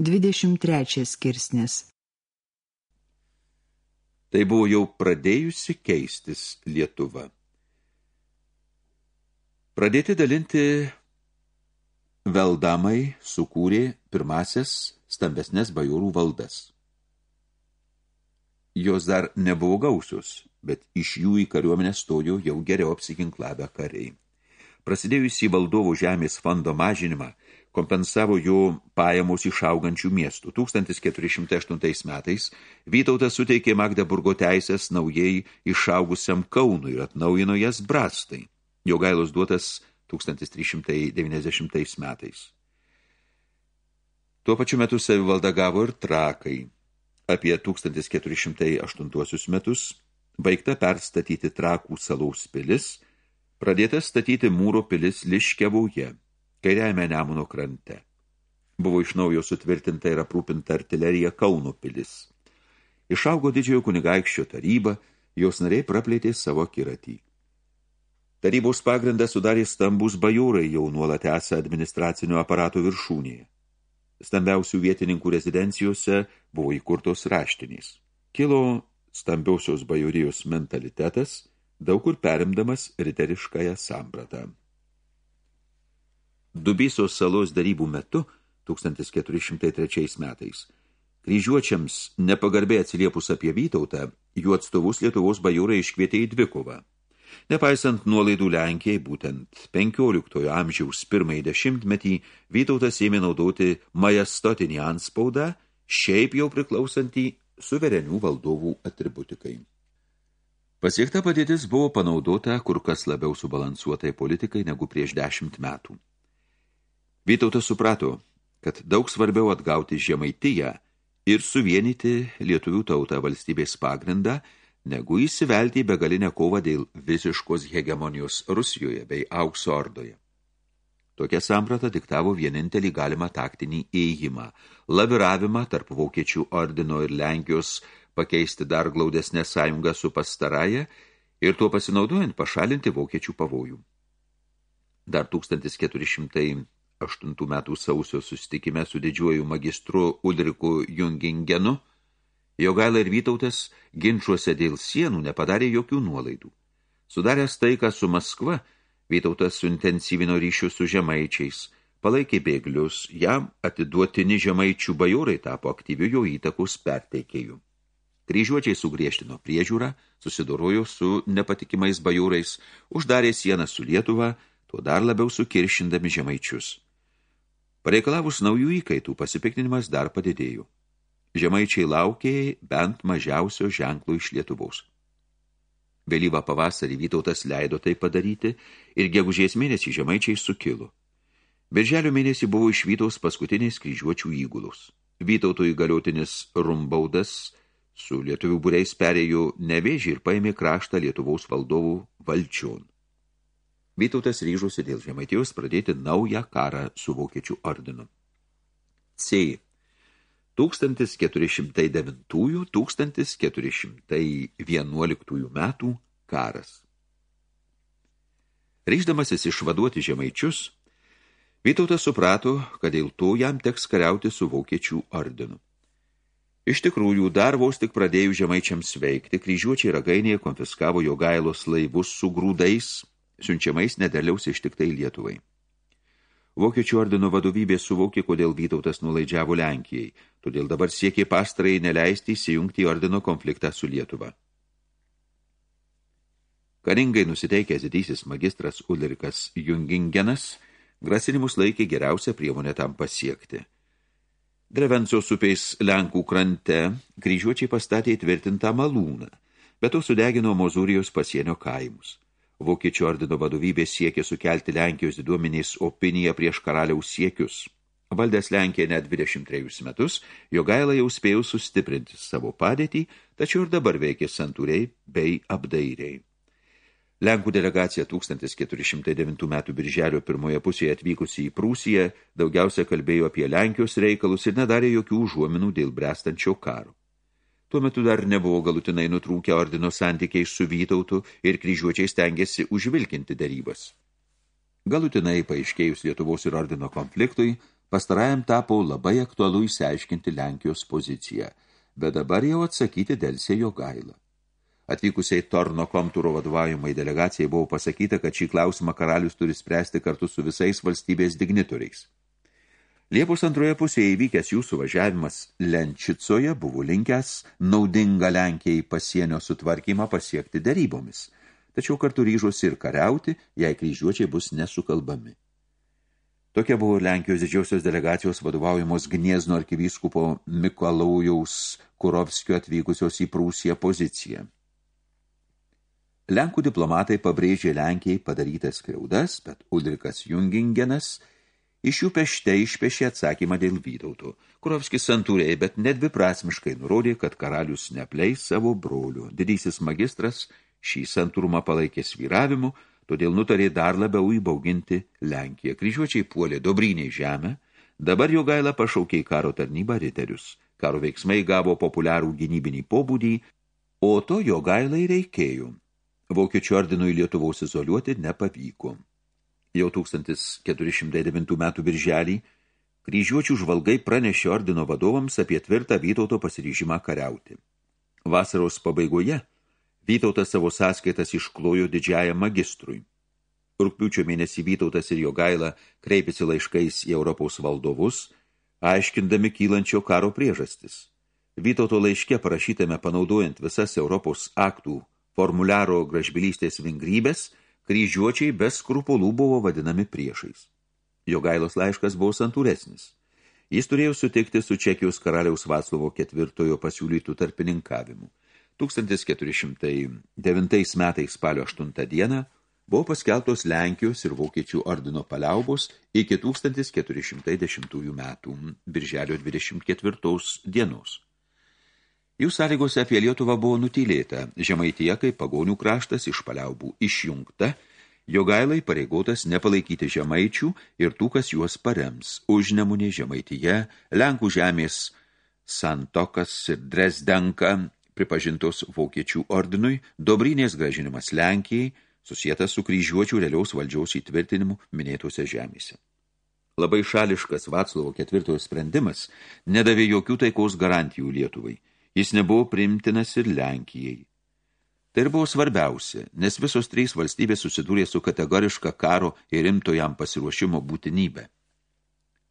23 skirsnis Tai buvo jau pradėjusi keistis Lietuva. Pradėti dalinti veldamai sukūrė pirmasias stambesnės bajorų valdas. Jos dar nebuvo gausios, bet iš jų į kariuomenę stojo jau geriau apsiginklavę kariai. Prasidėjus į valdovų žemės fondo mažinimą, kompensavo jo pajamos išaugančių miestų. 1408 metais Vytautas suteikė Magdeburgo teisės naujai išaugusiam Kaunui ir atnaujino jas Brastai. Jo gailos duotas 1390 metais. Tuo pačiu metu savivalda gavo ir trakai. Apie 1408 metus baigta perstatyti trakų salaus pilis, pradėtas statyti mūro pilis Liškevoje – kairiajame Nemuno krante. Buvo iš naujo sutvirtinta ir aprūpinta artilerija Kauno pilis. Išaugo didžiojo kunigaikščio taryba, jos nariai praplėtė savo kiratį. Tarybos pagrindą sudarė stambus bajūrai jau nuolat esą administracinio aparato viršūnėje. Stambiausių vietininkų rezidencijose buvo įkurtos raštinės. Kilo stambiausios bajorijos mentalitetas, daug kur perimdamas riteriškąją sampratą. Dubysos salos darybų metu 1403 metais kryžiuočiams nepagarbiai atsiliepus apie Vytautą, jų atstovus Lietuvos bajūrai iškvietė į dvikovą. Nepaisant nuolaidų Lenkijai, būtent 15 amžiaus pirmąjį dešimtmetį Vytautas ėmė naudoti majestotinį anspaudą, šiaip jau priklausantį suverenių valdovų atributikai. Pasiekta padėtis buvo panaudota kur kas labiau subalansuotai politikai negu prieš dešimt metų. Vytautas suprato, kad daug svarbiau atgauti žemaitiją ir suvienyti lietuvių tautą valstybės pagrindą, negu įsivelti į begalinę kovą dėl visiškos hegemonijos Rusijoje bei aukso ordoje. Tokia samprata diktavo vienintelį galimą taktinį ėjimą – laviravimą tarp Vokiečių ordino ir Lenkijos pakeisti dar glaudesnę sąjungą su pastaraja ir tuo pasinaudojant pašalinti Vokiečių pavojų. Dar 1400 8 metų sausio sustikime su didžiuoju magistru Ulriku Jungingenu, Jogaila ir Vytautas ginčiuose dėl sienų nepadarė jokių nuolaidų. Sudaręs taiką su Maskva, Vytautas suintensyvino ryšius su žemaičiais, palaikė bėglius, jam atiduotini žemaičių bajorai tapo aktyviu jo įtakos perteikėjų. Kryžiuočiai sugriežtino priežiūrą, susidorojo su nepatikimais bajorais, uždarė sieną su Lietuva, tuo dar labiau sukiršindami žemaičius. Pareikalavus naujų įkaitų, pasipiktinimas dar padidėjo. Žemaičiai laukė bent mažiausio ženklo iš Lietuvos. Vėlyvą pavasarį Vytautas leido tai padaryti ir gegužės mėnesį žemaičiai sukilo. Birželio mėnesį buvo išvytos paskutiniais kryžiuočių įgulos. Vytauto įgaliotinis Rumbaudas su lietuvių būreis perėjo nevėžį ir paėmė kraštą Lietuvos valdovų valčion. Vytautas ryžosi dėl Žemaitijos pradėti naują karą su Vokiečių ordinu. C. 1409-1411 metų karas. Ryždamasis išvaduoti žemaičius, Vytautas suprato, kad dėl to jam teks kariauti su Vokiečių ordinu. Iš tikrųjų, dar vos tik pradėjų žemaičiams veikti, kryžiuočiai ragainėje konfiskavo jo gailos laivus su grūdais – siunčiamais nedėliaus ištiktai Lietuvai. Vokiečių ordino vadovybė suvokė, kodėl Vytautas nulaidžiavo Lenkijai, todėl dabar siekė pastarai neleisti įsijungti į ordino konfliktą su Lietuva. Karingai nusiteikęs didysis magistras Ulrikas Jungingenas grasinimus laikė geriausią priemonę tam pasiekti. Drevencijos upiais Lenkų krante kryžiuočiai pastatė įtvirtintą malūną, bet to sudegino Mozūrijos pasienio kaimus. Vokiečių ordino vadovybė siekė sukelti Lenkijos diduomenės opiniją prieš karaliaus siekius. Valdęs Lenkiją net 23 metus, Jogaila jau spėjo sustiprinti savo padėtį, tačiau ir dabar veikė santūriai bei apdairiai. Lenkų delegacija 1409 metų birželio pirmoje pusėje atvykusi į Prūsiją daugiausia kalbėjo apie Lenkijos reikalus ir nedarė jokių užuominų dėl brestančio karo. Tuo metu dar nebuvo galutinai nutrūkę ordino santykiai su Vytautu ir kryžiuočiai stengiasi užvilkinti darybas. Galutinai paaiškėjus Lietuvos ir ordino konfliktui, Pastarajam tapo labai aktualu įsiaiškinti Lenkijos poziciją, bet dabar jau atsakyti dėlsė jo gailą. Atvykusiai Torno Komtūro vadovaujamai delegacijai buvo pasakyta, kad šį klausimą karalius turi spręsti kartu su visais valstybės dignitoriais. Liepos antroje pusėje įvykęs jų suvažiavimas Lenčicoje buvo linkęs naudingą Lenkijai pasienio sutvarkymą pasiekti darybomis, tačiau kartu ryžosi ir kariauti, jei kryžiuočiai bus nesukalbami. Tokia buvo Lenkijos didžiausios delegacijos vadovaujamos Gniezno arkivyskupo Mikolaujaus Kurovskio atvykusios į Prūsiją poziciją. Lenkų diplomatai pabrėžė Lenkijai padarytas skriaudas, bet Ulrikas Jungingenas – Iš jų pešte išpešė atsakymą dėl Vytauto. Kurovskis santūrėjai, bet nedviprasmiškai nurodė, kad karalius nepleis savo brolių. Didysis magistras šį santūrumą palaikė svyravimu, todėl nutarė dar labiau įbauginti Lenkiją. Kryžiuočiai puolė Dobriniai žemę, dabar jo gaila pašaukė į karo tarnybą riterius. Karo veiksmai gavo populiarų gynybinį pobūdį, o to jo gailai reikėjo. Vokiečių ordinui Lietuvos izoliuoti nepavyko. Jau 1409 metų birželį kryžiuočių žvalgai pranešė ordino vadovams apie tvirtą Vytauto pasiryžimą kariauti. Vasaros pabaigoje Vytautas savo sąskaitas išklojo didžiajam magistrui. Rūpiučio mėnesį Vytautas ir jo gaila kreipėsi laiškais į Europos valdovus, aiškindami kylančio karo priežastis. Vytauto laiške parašytame panaudojant visas Europos aktų formuliaro gražbylystės vingrybės – kryžiuočiai be skrupulų buvo vadinami priešais. Jogailos laiškas buvo santūresnis. Jis turėjo sutikti su Čekijos karaliaus Vaclovo ketvirtojo pasiūlytų tarpininkavimu. 1409 metais spalio 8 dieną buvo paskeltos Lenkijos ir Vokiečių ordino paliaubos iki 1410 metų, birželio 24 dienos. Jų sąlygose apie Lietuvą buvo nutylėta, žemaityje kaip pagonių kraštas iš paliaubų išjungta, Jogailai pareigotas nepalaikyti žemaičių ir tų, kas juos parems. Užnemunė žemaityje, Lenkų žemės Santokas ir Dresdenka pripažintos vokiečių ordinui, Dobrinės gražinimas Lenkijai, susietas su kryžiuočių realiaus valdžiaus įtvirtinimu minėtose žemėse. Labai šališkas Vaclovo ketvirtojo sprendimas nedavė jokių taikaus garantijų Lietuvai. Jis nebuvo primtinas ir Lenkijai. Tai ir buvo svarbiausia, nes visos trys valstybės susidūrė su kategoriška karo ir rimto jam pasiruošimo būtinybė.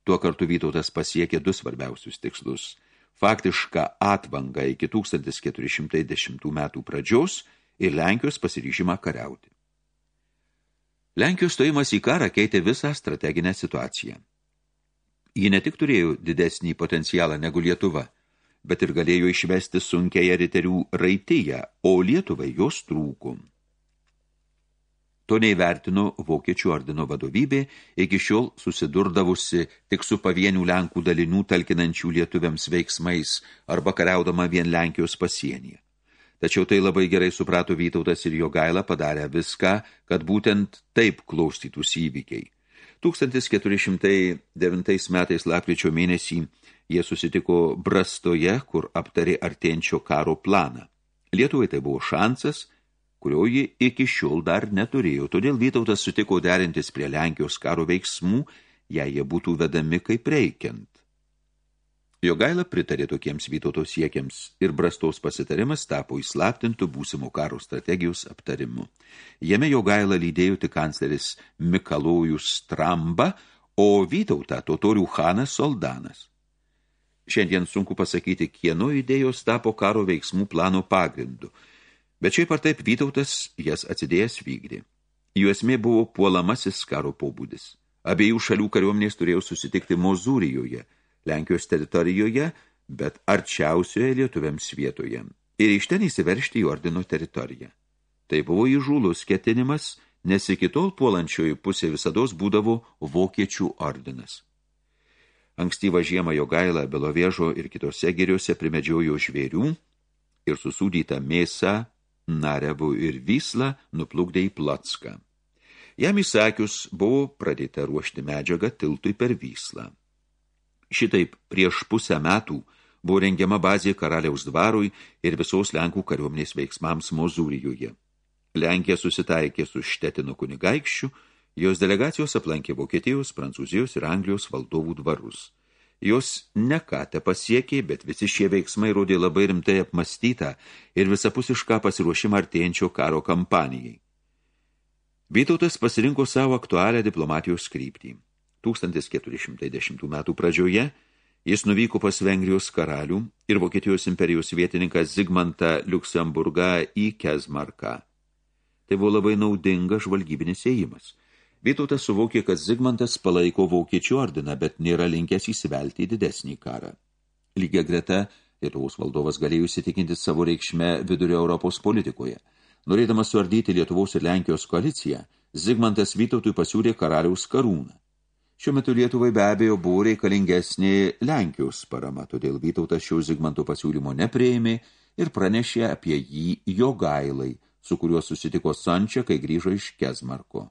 Tuo kartu Vytautas pasiekė du svarbiausius tikslus – faktišką atvangą iki 1410 metų pradžios ir Lenkijos pasiryžimą kariauti. Lenkijos stojimas į karą keitė visą strateginę situaciją. Ji ne tik turėjo didesnį potencialą negu Lietuva – bet ir galėjo išvesti sunkiąją riterių raityje, o Lietuvai jos trūko. To neįvertino Vokiečių ordino vadovybė, iki šiol susidurdavusi tik su pavienių Lenkų dalinių talkinančių lietuviams veiksmais arba kariaudama vien Lenkijos pasienyje. Tačiau tai labai gerai suprato Vytautas ir jo gaila padarė viską, kad būtent taip klaustytųsi įvykiai. 1409 metais lapkričio mėnesį Jie susitiko Brastoje, kur aptarė artėjančio karo planą. Lietuvai tai buvo šansas, kurio ji iki šiol dar neturėjo. Todėl Vytautas sutiko derintis prie Lenkijos karo veiksmų, jei jie būtų vedami kaip reikiant. Jogaila pritarė tokiems Vytauto siekiams ir Brastos pasitarimas tapo įslaptintų būsimo karo strategijos aptarimu. Jame Jogaila lydėjo tik kancleris Mikalojus Tramba, o Vytautą totorių Hanas Soldanas. Šiandien sunku pasakyti, kieno idėjos tapo karo veiksmų plano pagrindu, bet šiaip ar taip Vytautas jas atsidėjęs vykdė. Jų esmė buvo puolamasis karo pobūdis. Abiejų šalių kariuomenės turėjo susitikti Mozūrijoje, Lenkijos teritorijoje, bet arčiausioje lietuviams vietoje ir iš ten įsiveršti į ordino teritoriją. Tai buvo įžūlus ketinimas, nes iki tol puolančioji pusė visados būdavo vokiečių ordinas. Ankstyvą žiemą jo gailą Belovėžo ir kitose giriuose primedžiojo žvėrių ir susūdytą mėsą, narevų ir vyslą nuplukdė į Platską. Jam įsakius buvo pradėta ruošti medžiagą tiltui per vyslą. Šitaip prieš pusę metų buvo rengiama bazė karaliaus dvarui ir visos Lenkų kariuomenės veiksmams Mozūrijoje. Lenkija susitaikė su Štetino kunigaikščiu Jos delegacijos aplankė Vokietijos, Prancūzijos ir Anglijos valdovų dvarus. Jos nekate pasiekė, bet visi šie veiksmai rodė labai rimtai apmastytą ir visapusišką pasiruošimą artėjančio karo kampanijai. Vytautas pasirinko savo aktualią diplomatijos kryptį. 1410 metų pradžioje jis nuvyko pas Vengrijos karalių ir Vokietijos imperijos vietininkas Zigmantą Liuksemburgą į Kezmarką. Tai buvo labai naudingas žvalgybinis ėjimas – Vytautas suvokė, kad Zigmantas palaiko vokiečių ordiną, bet nėra linkęs įsivelti į didesnį karą. Lygia greta, Lietuvos valdovas galėjo įsitikinti savo reikšmę vidurio Europos politikoje. Norėdamas suardyti Lietuvos ir Lenkijos koaliciją, Zigmantas Vytautui pasiūlė karaliaus karūną. Šiuo metu Lietuvai be abejo buvo reikalingesnė Lenkijos parama, todėl Vytautas šio Zigmanto pasiūlymo neprieimė ir pranešė apie jį jo gailai, su kuriuo susitiko Sančia, kai grįžo iš Kezmarko.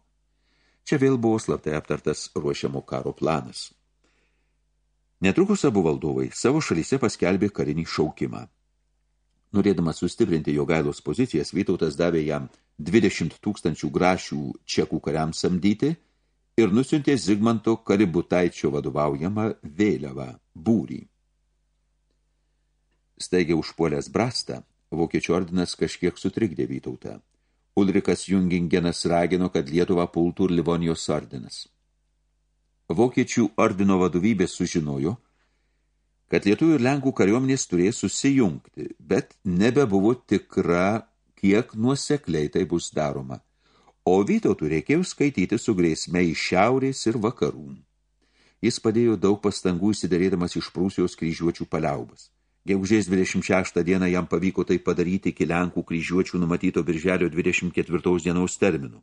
Čia vėl buvo slaptai aptartas ruošiamo karo planas. Netrukus abu valdovai savo šalyse paskelbė karinį šaukimą. Norėdamas sustiprinti jo gailos pozicijas, Vytautas davė jam 20 tūkstančių grašių čekų kariams samdyti ir nusiuntė Zigmanto Kaributaičio vadovaujamą vėliavą būrį. Staigiai užpuolęs brastą, vokiečių ordinas kažkiek sutrikdė Vytautą. Ulrikas Jungingenas ragino, kad Lietuvą pultų ir Livonijos ordinas. Vokiečių ordino vadovybė sužinojo, kad Lietuvų ir Lenkų kariuomenės turės susijungti, bet nebebuvo tikra, kiek nuosekliai tai bus daroma. O Vytautų reikėjo skaityti su grėsme iš šiaurės ir vakarų. Jis padėjo daug pastangų įsidarėdamas iš Prūsijos kryžiuočių paliaubas. Gegužės 26 dieną jam pavyko tai padaryti iki Lenkų kryžiuočių numatyto birželio 24 dienos terminų.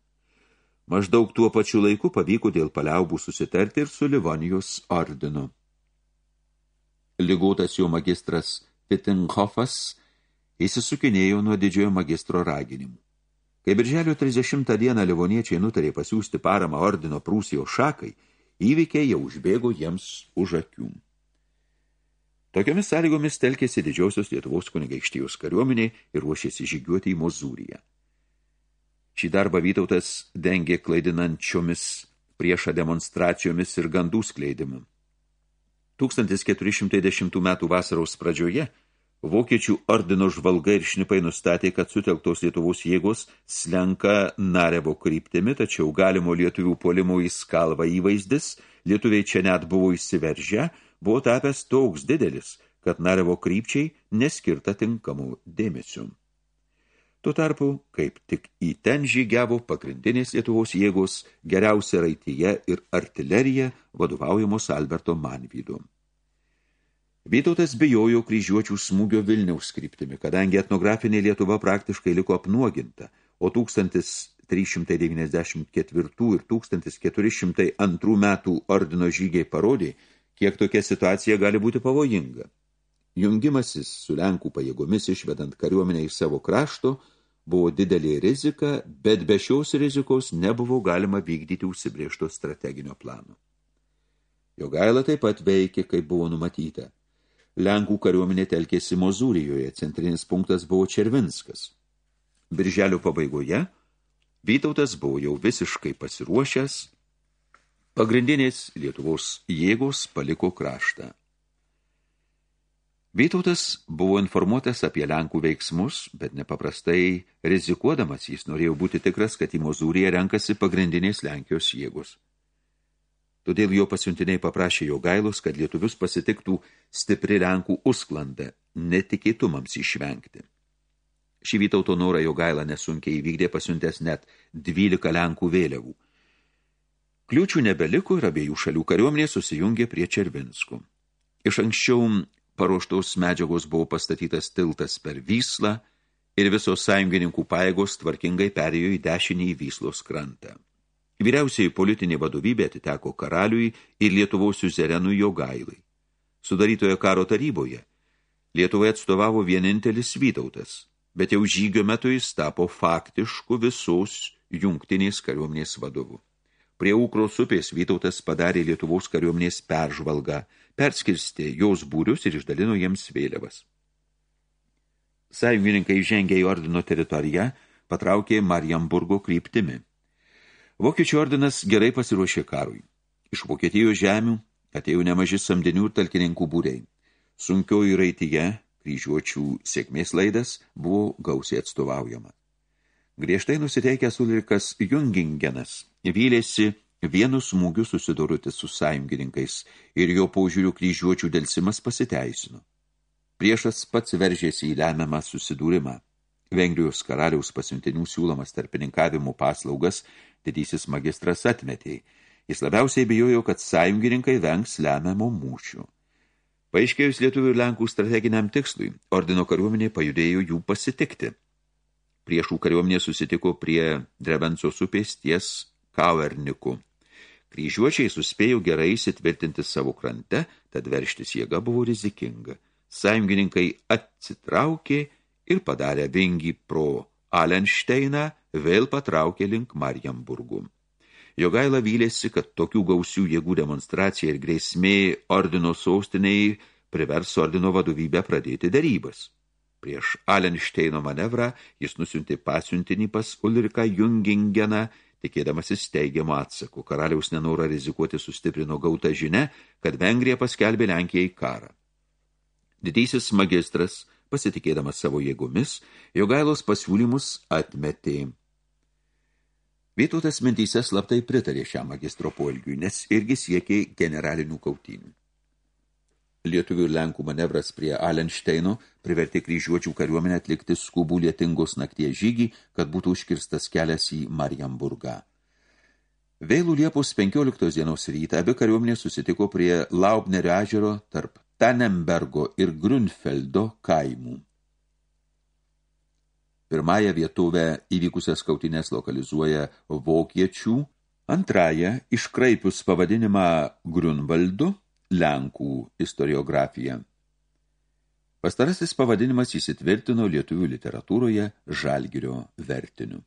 Maždaug tuo pačiu laiku pavyko dėl paliaubų susitarti ir su Livonijos ordinu. Ligotas jo magistras Pittenhofas įsisukinėjo nuo didžiojo magistro raginimų. Kai birželio 30 dieną livoniečiai nutarė pasiūsti paramą ordino Prūsijos šakai, įvykiai jau užbėgo jiems už akių. Tokiomis sąlygomis telkėsi didžiausios Lietuvos kunigaikštijos kariuomenė ir ruošėsi žygiuoti į Mozūriją. Šį darbą Vytautas dengė klaidinančiomis priešą demonstracijomis ir gandų skleidimu. 1410 metų vasaros pradžioje Vokiečių ordino žvalgai ir šnipai nustatė, kad sutelktos Lietuvos jėgos slenka Narevo kryptimi, tačiau galimo lietuvių polimo į skalvą įvaizdis, lietuviai čia net buvo įsiveržę, buvo tapęs toks didelis, kad Narevo krypčiai neskirta tinkamų dėmesių. Tuo tarpu, kaip tik į ten žygiavo pagrindinės Lietuvos jėgos geriausia raityje ir artilerija vadovaujamos Alberto Manvydu. Vytautas bijojo kryžiuočių smūgio Vilniaus kryptimi, kadangi etnografinė Lietuva praktiškai liko apnuoginta, o 1394 ir 1402 metų ordino žygiai parodė, kiek tokia situacija gali būti pavojinga. Jungimasis su Lenkų pajėgomis išvedant kariuomenę iš savo krašto buvo didelė rizika, bet be šios rizikos nebuvo galima vykdyti užsibriežto strateginio plano. Jogaila taip pat veikė, kaip buvo numatyta. Lenkų kariuomenė telkėsi Mozūrijoje, centrinis punktas buvo Červinskas. Birželio pabaigoje Vytautas buvo jau visiškai pasiruošęs Pagrindinės Lietuvos jėgos paliko kraštą. Vytautas buvo informuotas apie Lenkų veiksmus, bet nepaprastai rizikuodamas jis norėjo būti tikras, kad į Mozūriją renkasi pagrindinės Lenkijos jėgos. Todėl jo pasiuntiniai paprašė jo gailos, kad lietuvius pasitiktų stipri Lenkų usklandą, netikėtumams išvengti. Šį Vytauto norą jo gailą nesunkiai įvykdė pasiuntęs net 12 Lenkų vėliavų. Kliūčių nebeliko ir abiejų šalių kariuomenė susijungė prie Červinskų. Iš anksčiau paruoštos medžiagos buvo pastatytas tiltas per Vyslą ir visos sąjungininkų paėgos tvarkingai perėjo į dešinį į Vyslos krantą. Vyriausiai politinė vadovybė atiteko karaliui ir Lietuvos siuzerenui Jogailai. Sudarytoje karo taryboje Lietuvai atstovavo vienintelis Vytautas, bet jau žygio metu jis tapo faktišku visos jungtinės kariuomenės vadovu. Prie Ukros upės Vytautas padarė Lietuvos kariuomenės peržvalgą, perskirstė jos būrius ir išdalino jiems vėliavas. Sąjungininkai žengė į ordino teritoriją, patraukė Mariamburgo kryptimi. Vokiečių ordinas gerai pasiruošė karui. Iš Vokietijos žemių atėjo nemaži samdinių ir talkininkų būriai. Sunkioji raityje kryžiuočių sėkmės laidas buvo gausiai atstovaujama. Griežtai nusiteikęs Ulrikas Jungingenas vylėsi vienu smūgiu susidoroti su sąjungininkais ir jo paužiūrių kryžiuočių dėlsimas pasiteisino. Priešas pats veržėsi į lemiamą susidūrimą. Vengrijos karaliaus pasiuntinių siūlomas tarpininkavimų paslaugas didysis magistras atmetė. Jis labiausiai bijojo, kad sąjungininkai vengs lemiamo mūšių. Paaiškėjus lietuvių ir lenkų strateginiam tikslui, ordino kariuomenė pajudėjo jų pasitikti. Priešų kariuomenė susitiko prie Drebensos upės ties Kauerniku. Kryžiuočiai suspėjo gerai įsitvirtinti savo krante, tad verštis jėga buvo rizikinga. Sąjungininkai atsitraukė ir padarė vingį pro Alenšteiną, vėl patraukė link Mariamburgų. Jogaila vylėsi, kad tokių gausių jėgų demonstracija ir grėsmė ordino sostiniai privers ordino vadovybę pradėti darybas. Prieš Alenšteino manevrą jis nusiuntė pasiuntinį pas Ulriką Jungingeną, tikėdamasis teigiamą atsakų. Karaliaus nenorą rizikuoti sustiprino gautą žinę, kad Vengrija paskelbė Lenkijai karą. Didysis magistras, pasitikėdamas savo jėgomis, Jogailos pasiūlymus atmetė. Vytautas mintyse slaptai pritarė šiam magistro poelgiui, nes irgi siekė generalinių kautynių. Lietuvių ir Lenkų manevras prie Alenšteino privertė kryžiuočių kariuomenę atlikti skubų lietingos nakties žygį, kad būtų užkirstas kelias į Mariamburgą. Vėlų Liepos 15 dienos rytą abi kariuomenės susitiko prie Laubnerio ežero tarp Tanembergo ir Grunfeldo kaimų. Pirmąją vietovę įvykusias kautinės lokalizuoja vokiečių, antrąją iškraipius pavadinimą Grunvaldu, Lenkų istoriografija. Pastarasis pavadinimas įsitvirtino lietuvių literatūroje Žalgirio vertiniu.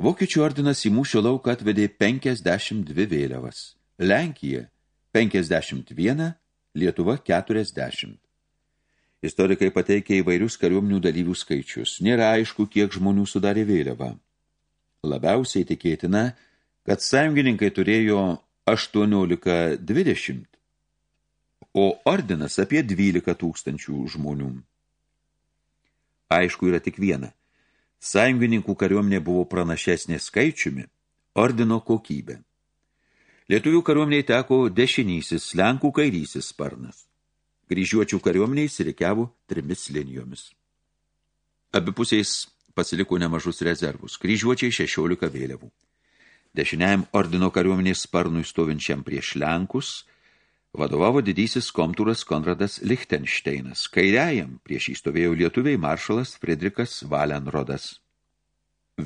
Vokiečių ordinas į mūšio lauką atvedė 52 vėliavas, Lenkija 51, Lietuva 40. Istorikai pateikia įvairius kariuomenių dalyvių skaičius. Nėra aišku, kiek žmonių sudarė vėliavą. Labiausiai tikėtina, kad sąjungininkai turėjo 18-20, o ordinas apie 12 tūkstančių žmonių. Aišku, yra tik viena. Sąjungininkų kariuomenė buvo pranašesnė skaičiumi, ordino kokybė. Lietuvių kariuomeniai teko dešinysis, Lenkų kairysis sparnas. Kryžiuočių kariuomeniai įsirikiavo trimis linijomis. Abipusiais pasiliko nemažus rezervus. Kryžiuočiai 16 vėliavų. Dešiniajam ordino kariuomenės sparnui stovinčiam prieš Lenkus vadovavo didysis komtūras Konradas Lichtensteinas. Kairiajam prieš įstovėjo lietuviai maršalas Friedrikas Valenrodas.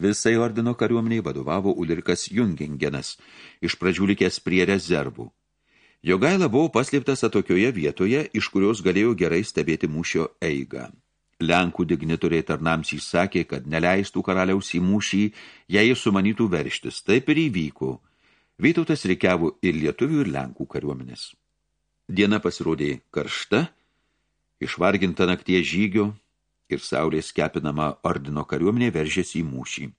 Visai ordino kariuomeniai vadovavo Ulrikas Jungingenas, iš pradžių likęs prie rezervų. Jogaila buvo paslėptas atokioje vietoje, iš kurios galėjo gerai stebėti mūšio eigą. Lenkų dignitoriai tarnams įsakė, kad neleistų karaliaus į mūšį, jei jis sumanytų verštis. Taip ir įvyko. Vytautas reikiavo ir lietuvių, ir Lenkų kariuomenės. Diena pasirodė karšta, išvarginta nakties žygio ir saulės kepinama ordino kariuomenė veržėsi į mūšį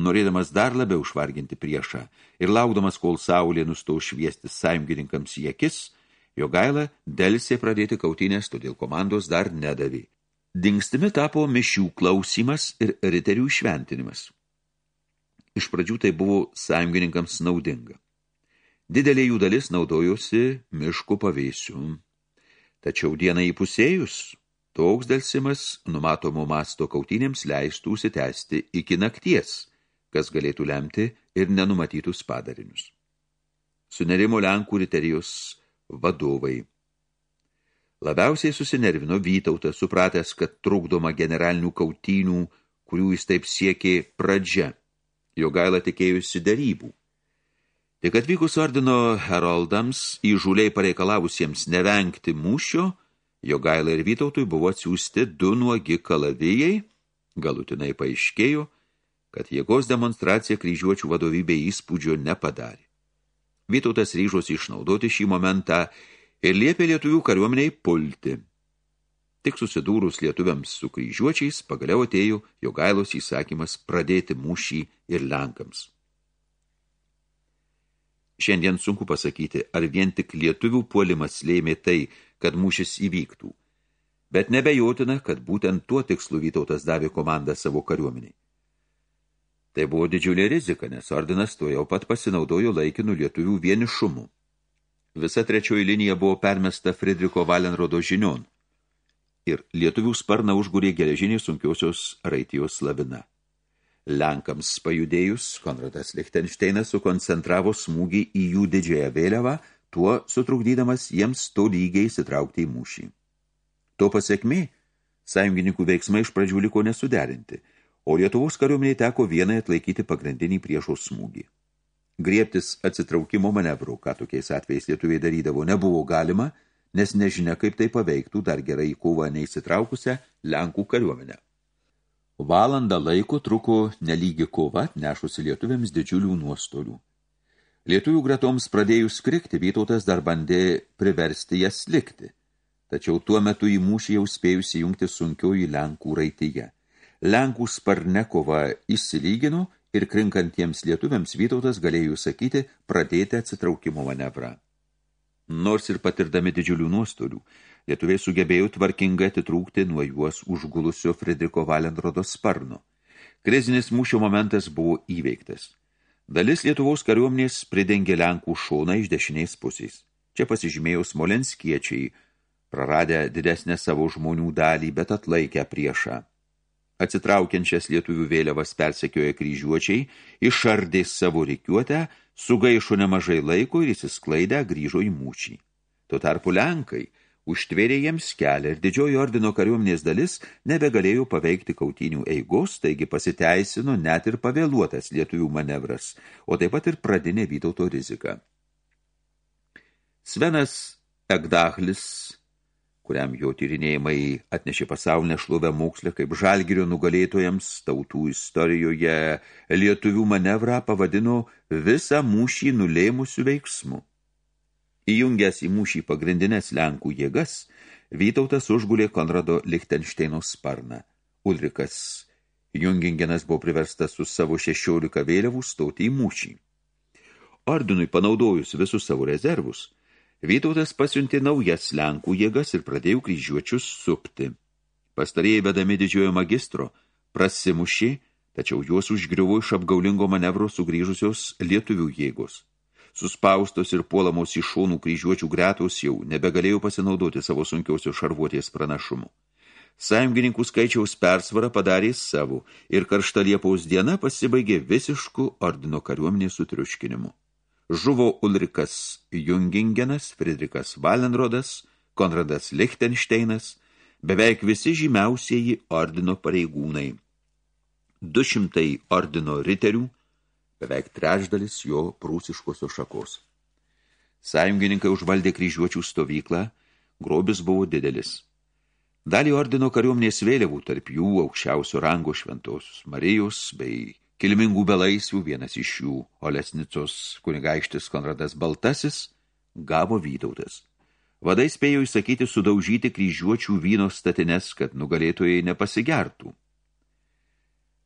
norėdamas dar labiau užvarginti priešą ir laukdamas, kol saulė nustau šviesti sąjungininkams į akis, jo gaila delsė pradėti kautinės, todėl komandos dar nedavė. Dingstimi tapo mišių klausimas ir riterių šventinimas. Iš pradžių tai buvo sąjungininkams naudinga. Didelė jų dalis naudojosi miško pavėsiu. Tačiau dieną įpusėjus, toks delsimas numatomo masto kautinėms leistų užsitęsti iki nakties – kas galėtų lemti ir nenumatytus padarinius. Sunerimo Lenkų riterijos vadovai. Labiausiai susinervino Vytautas, supratęs, kad trukdoma generalinių kautynių, kurių jis taip siekė pradžia. Jo gaila tikėjusi darybų. Tik atvykus ordino heroldams, įžūliai pareikalavusiems nevengti mūšio, jo gaila ir Vytautui buvo atsiųsti du nuogi kalavijai, galutinai paaiškėjo, kad jėgos demonstracija kryžiuočių vadovybė įspūdžio nepadarė. Vytautas ryžosi išnaudoti šį momentą ir liepė lietuvių kariuomeniai pulti. Tik susidūrus lietuviams su kryžiuočiais, pagaliau atėjo Jogailos įsakymas pradėti mūšį ir Lenkams. Šiandien sunku pasakyti, ar vien tik lietuvių puolimas lėmė tai, kad mūšis įvyktų. Bet nebejotina, kad būtent tuo tikslu Vytautas davė komandą savo kariuomeniai. Tai buvo didžiulė rizika, nes ordinas tuo jau pat pasinaudojo laikinų lietuvių vienišumų. Visa trečioji linija buvo permesta Friedriko Valenrodo žinion ir lietuvių sparną užgūrė geležinė sunkiosios raitijos lavina. Lenkams pajudėjus, Konradas Lichtensteinas sukoncentravo smūgį į jų didžiąją vėliavą, tuo sutrukdydamas jiems to lygiai įsitraukti į mūšį. To pasiekmė, sąjungininkų veiksmai iš pradžių liko nesuderinti – o Lietuvos kariuomeniai teko vienai atlaikyti pagrindinį priešos smūgį. Griebtis atsitraukimo manevrų, ką tokiais atvejais lietuviai darydavo, nebuvo galima, nes nežinia, kaip tai paveiktų dar gerai į kovą neįsitraukusią Lenkų kariuomenę. Valandą laiko truko nelygi kova, nešusi lietuviams didžiulių nuostolių. Lietuvių gretoms pradėjus krikti, Vytautas dar bandė priversti jas likti, tačiau tuo metu į mūšį jau spėjusi jungti sunkioji Lenkų raityje – Lenkų sparne kova įsilygino ir krinkantiems lietuviams Vytautas galėjo sakyti pradėti atsitraukimo manevrą. Nors ir patirdami didžiulių nuostolių, lietuviai sugebėjo tvarkingai atitrūkti nuo juos užgulusio Fredriko Valenrodo sparno. Krizinis mūšio momentas buvo įveiktas. Dalis Lietuvos kariuomenės pridengė Lenkų šoną iš dešiniais pusės. Čia pasižymėjo smolenskiečiai, praradę didesnę savo žmonių dalį, bet atlaikę priešą. Atsitraukiančias lietuvių vėliavas persekioja kryžiuočiai, išardė savo reikiuotę, sugaišo nemažai laiko ir įsisklaidę grįžo į mūšį. Tuo tarpu Lenkai užtvėrė jiems kelią ir didžioji ordino kariuomenės dalis nebegalėjo paveikti kautinių eigos, taigi pasiteisino net ir pavėluotas lietuvių manevras, o taip pat ir pradinė Vytauto rizika. Svenas Egdahlis kuriam jo tyrinėjimai atnešė pasaulinę šlovę mokslę kaip žalgirio nugalėtojams tautų istorijoje, lietuvių manevrą pavadino visą mūšį nulėmusių veiksmų. Įjungęs į mūšį pagrindinės Lenkų jėgas, Vytautas užgulė Konrado Lichtensteino sparną. Ulrikas Jungingenas buvo priverstas su savo šešiolika vėliavų stoti į mūšį. Ordinui panaudojus visus savo rezervus – Vytautas pasiuntė naujas Lenkų jėgas ir pradėjo kryžiuočius supti. Pastarėjai vedami didžiojo magistro prasimušė, tačiau juos užgriuvo iš apgaulingo manevro sugrįžusios lietuvių jėgos. Suspaustos ir puolamos iš šonų kryžiuočių gretos jau nebegalėjo pasinaudoti savo sunkiausios šarvuotės pranašumu. Sąjungininkų skaičiaus persvarą padarė savo ir karšta Liepos diena pasibaigė visišku ordino kariuomenės sutriuškinimu žuvo Ulrikas Jungingenas, Friedrikas Valenrodas, Konradas Lichtensteinas, beveik visi žymiausieji ordino pareigūnai. 200 ordino riterių, beveik trečdalis jo prūsiškosios šakos. Sąjungininkai užvaldė kryžiuočių stovyklą, grobis buvo didelis. Dalį ordino kariuomenės vėliavų, tarp jų aukščiausio rango šventosios Marijos bei Kilmingų belaisvių vienas iš jų, Olesnicos kunigaištis Konradas Baltasis, gavo Vytautas. Vadai spėjo įsakyti sudaužyti kryžiuočių vyno statines, kad nugalėtojai nepasigertų.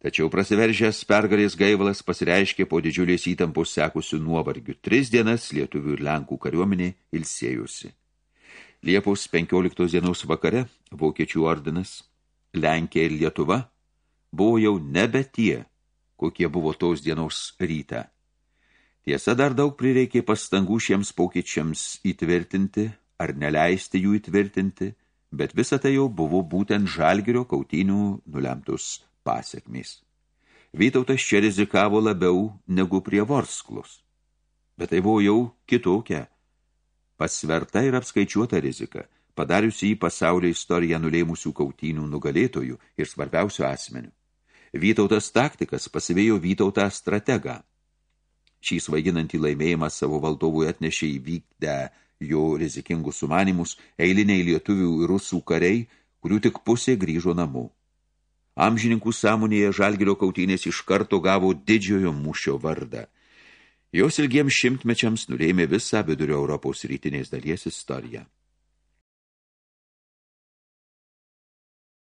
Tačiau prasiveržęs pergalės gaivalas pasireiškė po didžiulės įtampos sekusių nuovargių. Tris dienas lietuvių ir lenkų kariuomenė ilsėjusi. Liepos 15 dienos vakare Vokiečių ordinas, Lenkija ir Lietuva buvo jau nebe tie, kokie buvo tos dienos rytą. Tiesa, dar daug prireikė pastangų šiems pokyčiams įtvirtinti ar neleisti jų įtvirtinti, bet visa tai jau buvo būtent žalgirio kautinių nulemtus pasiekmės. Vytautas čia rizikavo labiau negu prie Vorsklus. Bet tai buvo jau kitokia, pasverta ir apskaičiuota rizika, padariusi į pasaulio istoriją nulėmusių kautinių nugalėtojų ir svarbiausių asmenių. Vytautas taktikas pasivėjo Vytautą strategą. Šį svaiginantį laimėjimą savo valdovui atnešė įvykdę jo rizikingus sumanimus eiliniai lietuvių ir rusų kariai, kurių tik pusė grįžo namo. Amžininkų sąmonėje žalgirio kautynės iš karto gavo didžiojo mūšio vardą. Jos ilgiems šimtmečiams nulėmė visą vidurio Europos rytinės dalies istoriją.